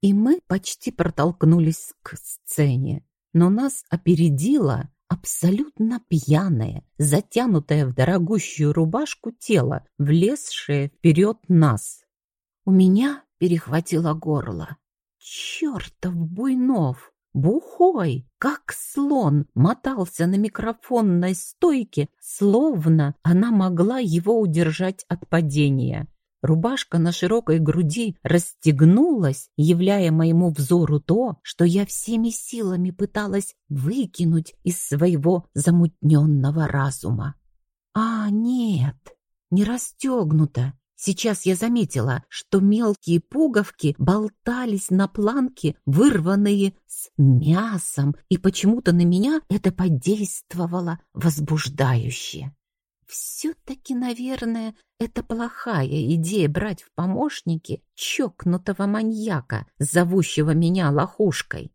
и мы почти протолкнулись к сцене. Но нас опередило абсолютно пьяное, затянутое в дорогущую рубашку тело, влезшее вперед нас. У меня перехватило горло. Чертов Буйнов! Бухой, как слон, мотался на микрофонной стойке, словно она могла его удержать от падения. Рубашка на широкой груди расстегнулась, являя моему взору то, что я всеми силами пыталась выкинуть из своего замутненного разума. А, нет, не расстегнута. Сейчас я заметила, что мелкие пуговки болтались на планке, вырванные с мясом, и почему-то на меня это подействовало возбуждающе. Все-таки, наверное, это плохая идея брать в помощники чокнутого маньяка, зовущего меня лохушкой.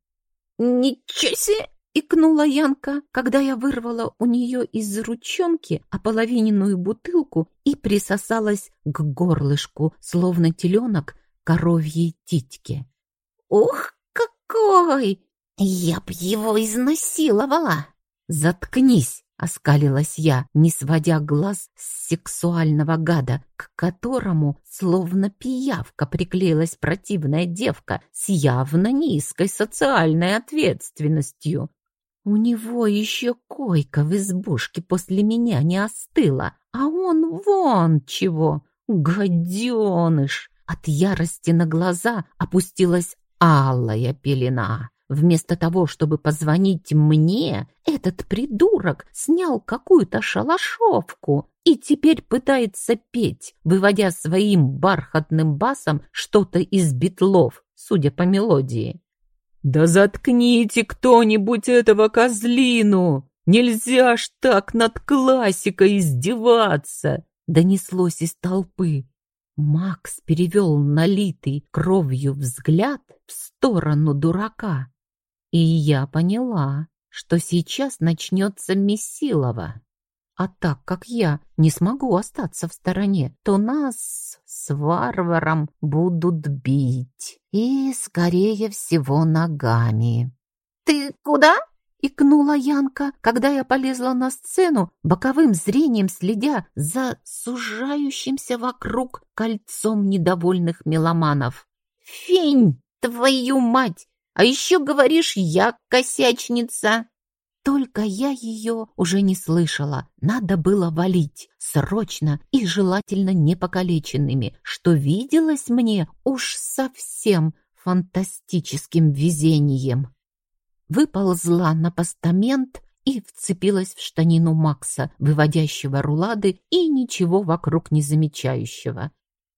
«Ничего себе!» — икнула Янка, когда я вырвала у нее из ручонки ополовиненную бутылку и присосалась к горлышку, словно теленок коровьей титьки. «Ух, какой! Я б его изнасиловала!» «Заткнись!» — оскалилась я, не сводя глаз с сексуального гада, к которому, словно пиявка, приклеилась противная девка с явно низкой социальной ответственностью. У него еще койка в избушке после меня не остыла, а он вон чего, гаденыш! От ярости на глаза опустилась алая пелена. Вместо того, чтобы позвонить мне, этот придурок снял какую-то шалашовку и теперь пытается петь, выводя своим бархатным басом что-то из битлов, судя по мелодии. «Да заткните кто-нибудь этого козлину! Нельзя ж так над классикой издеваться!» Донеслось из толпы. Макс перевел налитый кровью взгляд в сторону дурака. И я поняла, что сейчас начнется Месилова. А так как я не смогу остаться в стороне, то нас с варваром будут бить. И, скорее всего, ногами. «Ты куда?» — икнула Янка, когда я полезла на сцену, боковым зрением следя за сужающимся вокруг кольцом недовольных меломанов. «Фень, твою мать! А еще говоришь, я косячница. Только я ее уже не слышала. Надо было валить, срочно и желательно не покалеченными, что виделось мне уж совсем фантастическим везением. Выползла на постамент и вцепилась в штанину Макса, выводящего рулады и ничего вокруг не замечающего.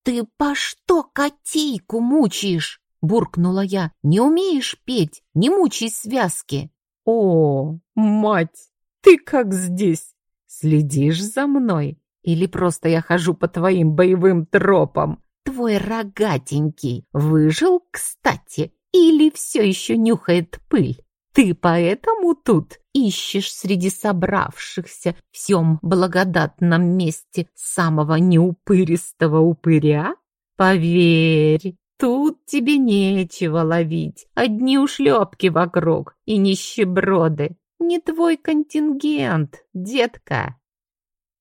«Ты по что котейку мучаешь?» Буркнула я. «Не умеешь петь? Не мучай связки!» «О, мать, ты как здесь? Следишь за мной? Или просто я хожу по твоим боевым тропам?» «Твой рогатенький выжил, кстати, или все еще нюхает пыль? Ты поэтому тут ищешь среди собравшихся в всем благодатном месте самого неупыристого упыря? Поверь, Тут тебе нечего ловить, одни ушлепки вокруг и нищеброды. Не твой контингент, детка.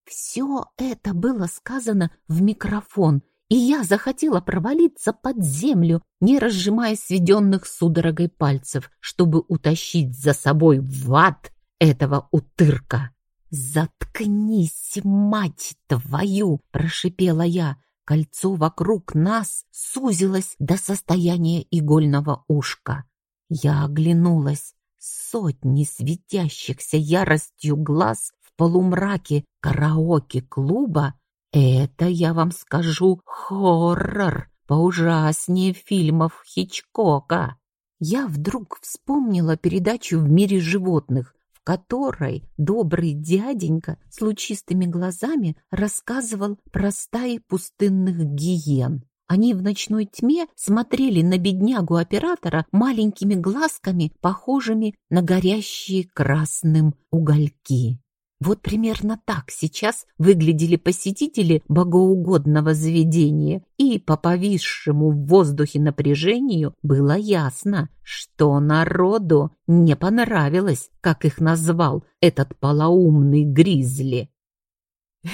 Все это было сказано в микрофон, и я захотела провалиться под землю, не разжимая сведенных судорогой пальцев, чтобы утащить за собой в ад этого утырка. «Заткнись, мать твою!» — прошипела я, Кольцо вокруг нас сузилось до состояния игольного ушка. Я оглянулась. Сотни светящихся яростью глаз в полумраке караоке-клуба — это, я вам скажу, хоррор поужаснее фильмов Хичкока. Я вдруг вспомнила передачу «В мире животных», которой добрый дяденька с лучистыми глазами рассказывал про стаи пустынных гиен. Они в ночной тьме смотрели на беднягу-оператора маленькими глазками, похожими на горящие красным угольки. Вот примерно так сейчас выглядели посетители богоугодного заведения, и по повисшему в воздухе напряжению было ясно, что народу не понравилось, как их назвал этот полоумный гризли.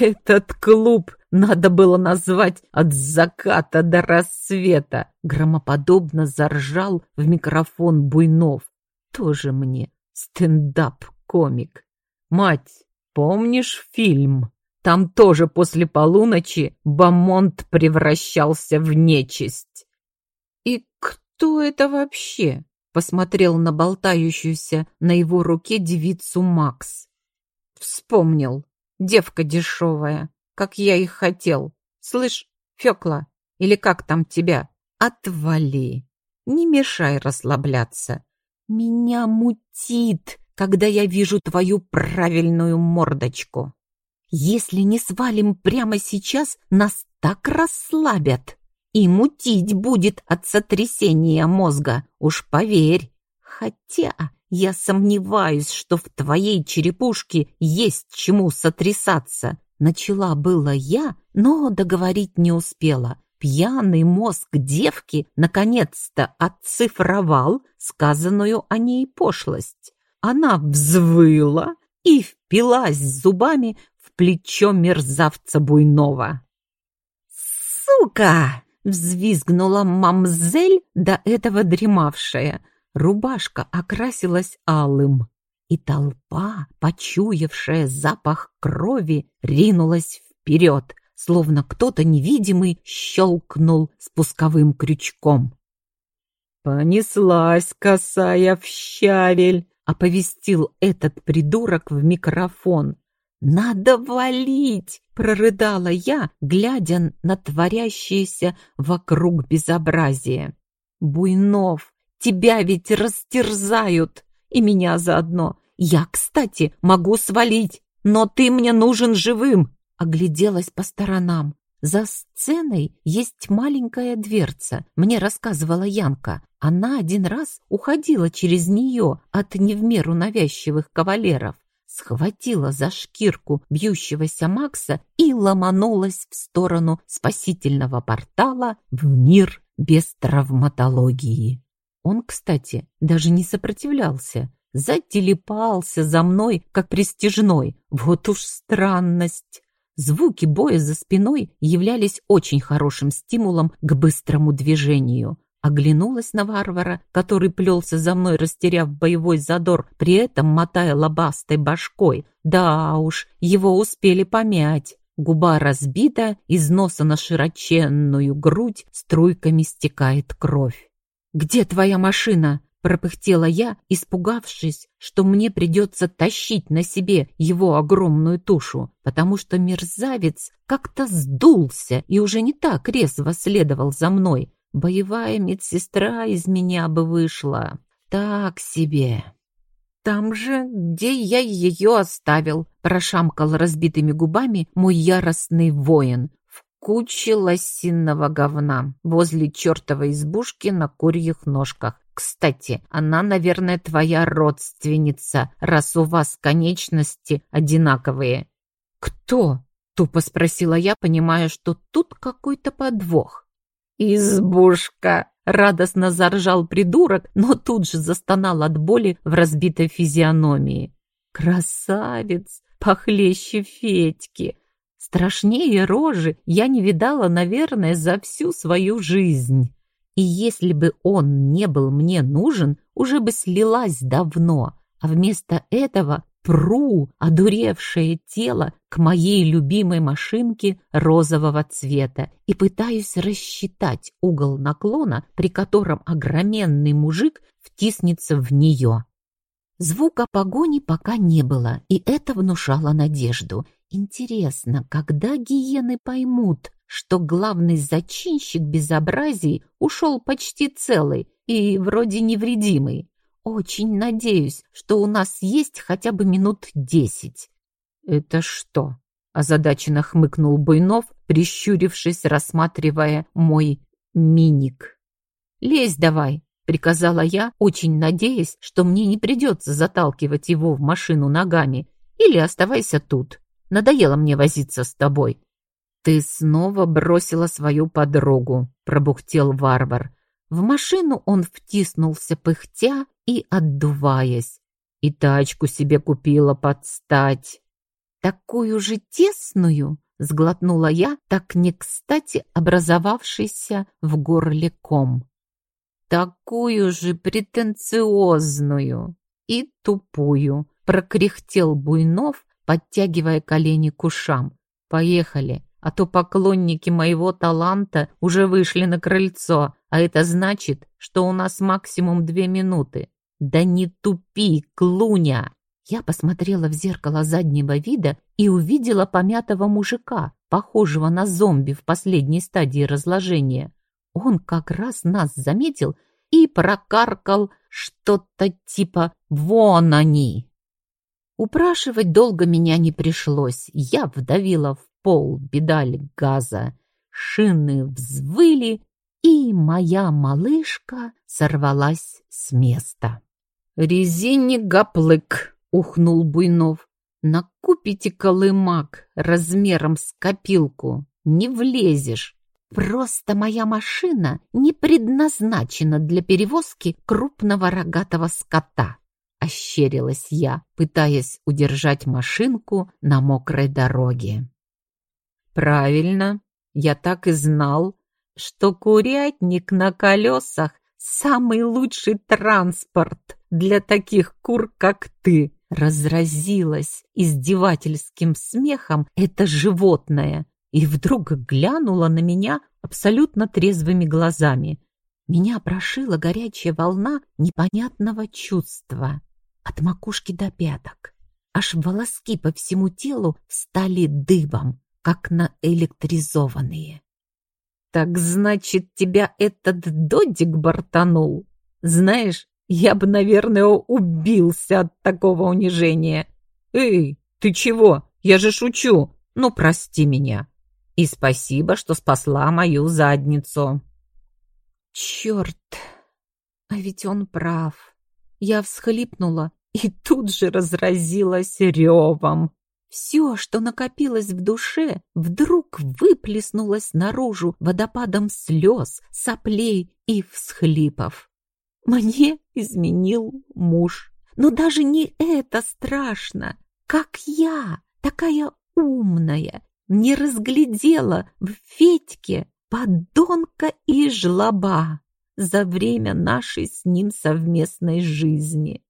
«Этот клуб надо было назвать от заката до рассвета», громоподобно заржал в микрофон Буйнов. «Тоже мне стендап-комик. Мать, помнишь фильм? Там тоже после полуночи Бамонт превращался в нечисть». «И кто это вообще?» посмотрел на болтающуюся на его руке девицу Макс. Вспомнил. Девка дешевая, как я их хотел. Слышь, Фёкла, или как там тебя? Отвали. Не мешай расслабляться. Меня мутит, когда я вижу твою правильную мордочку. Если не свалим прямо сейчас, нас так расслабят. И мутить будет от сотрясения мозга, уж поверь. Хотя я сомневаюсь, что в твоей черепушке есть чему сотрясаться. Начала было я, но договорить не успела. Пьяный мозг девки наконец-то оцифровал сказанную о ней пошлость. Она взвыла и впилась зубами в плечо мерзавца Буйнова. «Сука!» — взвизгнула мамзель, до этого дремавшая — Рубашка окрасилась алым, и толпа, почуявшая запах крови, ринулась вперед, словно кто-то невидимый щелкнул спусковым крючком. «Понеслась косая в щавель!» — оповестил этот придурок в микрофон. «Надо валить!» — прорыдала я, глядя на творящееся вокруг безобразие. Буйнов, Тебя ведь растерзают, и меня заодно. Я, кстати, могу свалить, но ты мне нужен живым. Огляделась по сторонам. За сценой есть маленькая дверца, мне рассказывала Янка. Она один раз уходила через нее от не в меру навязчивых кавалеров, схватила за шкирку бьющегося Макса и ломанулась в сторону спасительного портала в мир без травматологии. Он, кстати, даже не сопротивлялся, зателепался за мной, как престижной. Вот уж странность. Звуки боя за спиной являлись очень хорошим стимулом к быстрому движению. Оглянулась на варвара, который плелся за мной, растеряв боевой задор, при этом мотая лобастой башкой. Да уж, его успели помять. Губа разбита, из носа на широченную грудь струйками стекает кровь. «Где твоя машина?» — пропыхтела я, испугавшись, что мне придется тащить на себе его огромную тушу, потому что мерзавец как-то сдулся и уже не так резво следовал за мной. Боевая медсестра из меня бы вышла. Так себе. «Там же, где я ее оставил», — прошамкал разбитыми губами мой яростный воин, куче лосиного говна возле чертовой избушки на курьих ножках. Кстати, она, наверное, твоя родственница, раз у вас конечности одинаковые. Кто? Тупо спросила я, понимая, что тут какой-то подвох. Избушка! Радостно заржал придурок, но тут же застонал от боли в разбитой физиономии. Красавец, похлеще Федьки. Страшнее рожи я не видала, наверное, за всю свою жизнь. И если бы он не был мне нужен, уже бы слилась давно, а вместо этого пру одуревшее тело к моей любимой машинке розового цвета и пытаюсь рассчитать угол наклона, при котором огроменный мужик втиснется в нее. Звука погони пока не было, и это внушало надежду. Интересно, когда гиены поймут, что главный зачинщик безобразий ушел почти целый и вроде невредимый? Очень надеюсь, что у нас есть хотя бы минут десять. Это что? Озадаченно хмыкнул Буйнов, прищурившись, рассматривая мой миник. Лезь давай, приказала я, очень надеясь, что мне не придется заталкивать его в машину ногами или оставайся тут. Надоело мне возиться с тобой». «Ты снова бросила свою подругу», — пробухтел варвар. В машину он втиснулся пыхтя и отдуваясь. И тачку себе купила под стать. «Такую же тесную?» — сглотнула я, так не кстати образовавшийся в горле ком. «Такую же претенциозную и тупую», — прокряхтел Буйнов, подтягивая колени к ушам. «Поехали, а то поклонники моего таланта уже вышли на крыльцо, а это значит, что у нас максимум две минуты. Да не тупи, клуня!» Я посмотрела в зеркало заднего вида и увидела помятого мужика, похожего на зомби в последней стадии разложения. Он как раз нас заметил и прокаркал что-то типа «Вон они!». Упрашивать долго меня не пришлось. Я вдавила в пол педаль газа. Шины взвыли, и моя малышка сорвалась с места. «Резинник гоплык!» — ухнул Буйнов. «Накупите колымак размером с копилку, не влезешь. Просто моя машина не предназначена для перевозки крупного рогатого скота», — ощерилась я, пытаясь удержать машинку на мокрой дороге. «Правильно, я так и знал, что курятник на колесах — самый лучший транспорт для таких кур, как ты», — разразилась издевательским смехом это животное и вдруг глянула на меня абсолютно трезвыми глазами. Меня прошила горячая волна непонятного чувства от макушки до пяток. Аж волоски по всему телу стали дыбом как наэлектризованные. «Так значит, тебя этот додик бортанул? Знаешь, я бы, наверное, убился от такого унижения. Эй, ты чего? Я же шучу. Ну, прости меня. И спасибо, что спасла мою задницу». «Черт, а ведь он прав». Я всхлипнула и тут же разразилась ревом. Все, что накопилось в душе, вдруг выплеснулось наружу водопадом слез, соплей и всхлипов. Мне изменил муж. Но даже не это страшно. Как я, такая умная, не разглядела в Федьке подонка и жлоба за время нашей с ним совместной жизни.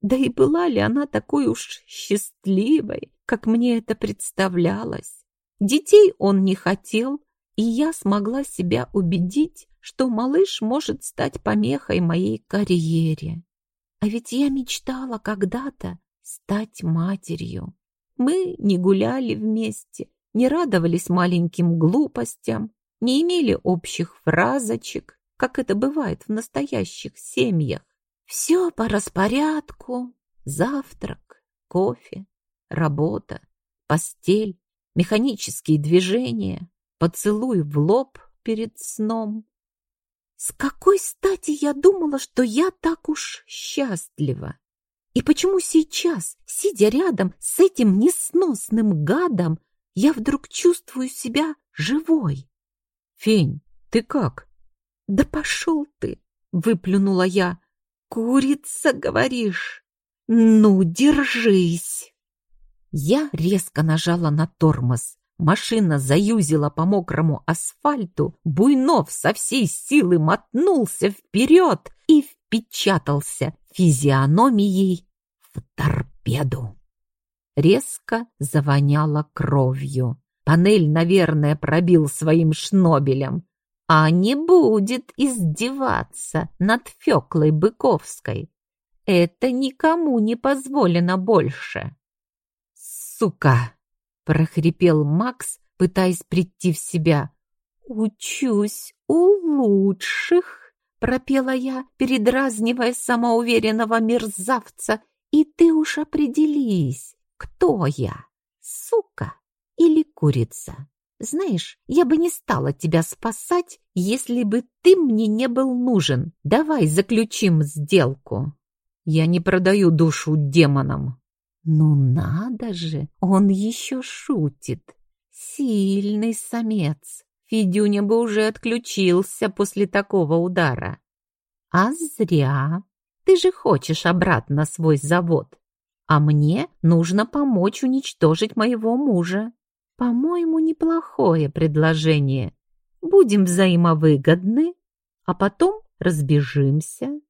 Да и была ли она такой уж счастливой, как мне это представлялось? Детей он не хотел, и я смогла себя убедить, что малыш может стать помехой моей карьере. А ведь я мечтала когда-то стать матерью. Мы не гуляли вместе, не радовались маленьким глупостям, не имели общих фразочек, как это бывает в настоящих семьях. Все по распорядку. Завтрак, кофе, работа, постель, механические движения, поцелуй в лоб перед сном. С какой стати я думала, что я так уж счастлива? И почему сейчас, сидя рядом с этим несносным гадом, я вдруг чувствую себя живой? Фень, ты как? Да пошел ты, выплюнула я. «Курица, говоришь? Ну, держись!» Я резко нажала на тормоз. Машина заюзила по мокрому асфальту, Буйнов со всей силы мотнулся вперед и впечатался физиономией в торпеду. Резко завоняло кровью. Панель, наверное, пробил своим шнобелем а не будет издеваться над Феклой Быковской. Это никому не позволено больше. «Сука!» — прохрипел Макс, пытаясь прийти в себя. «Учусь у лучших!» — пропела я, передразнивая самоуверенного мерзавца. «И ты уж определись, кто я, сука или курица?» Знаешь, я бы не стала тебя спасать, если бы ты мне не был нужен. Давай заключим сделку. Я не продаю душу демонам. Ну надо же, он еще шутит. Сильный самец. Федюня бы уже отключился после такого удара. А зря. Ты же хочешь обратно свой завод. А мне нужно помочь уничтожить моего мужа. По-моему, неплохое предложение. Будем взаимовыгодны, а потом разбежимся.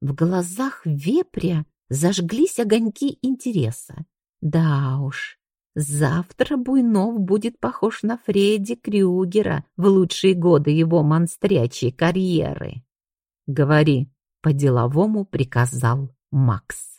В глазах вепря зажглись огоньки интереса. Да уж, завтра Буйнов будет похож на Фредди Крюгера в лучшие годы его монстрячьей карьеры. «Говори», — по-деловому приказал Макс.